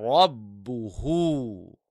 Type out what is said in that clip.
ربه.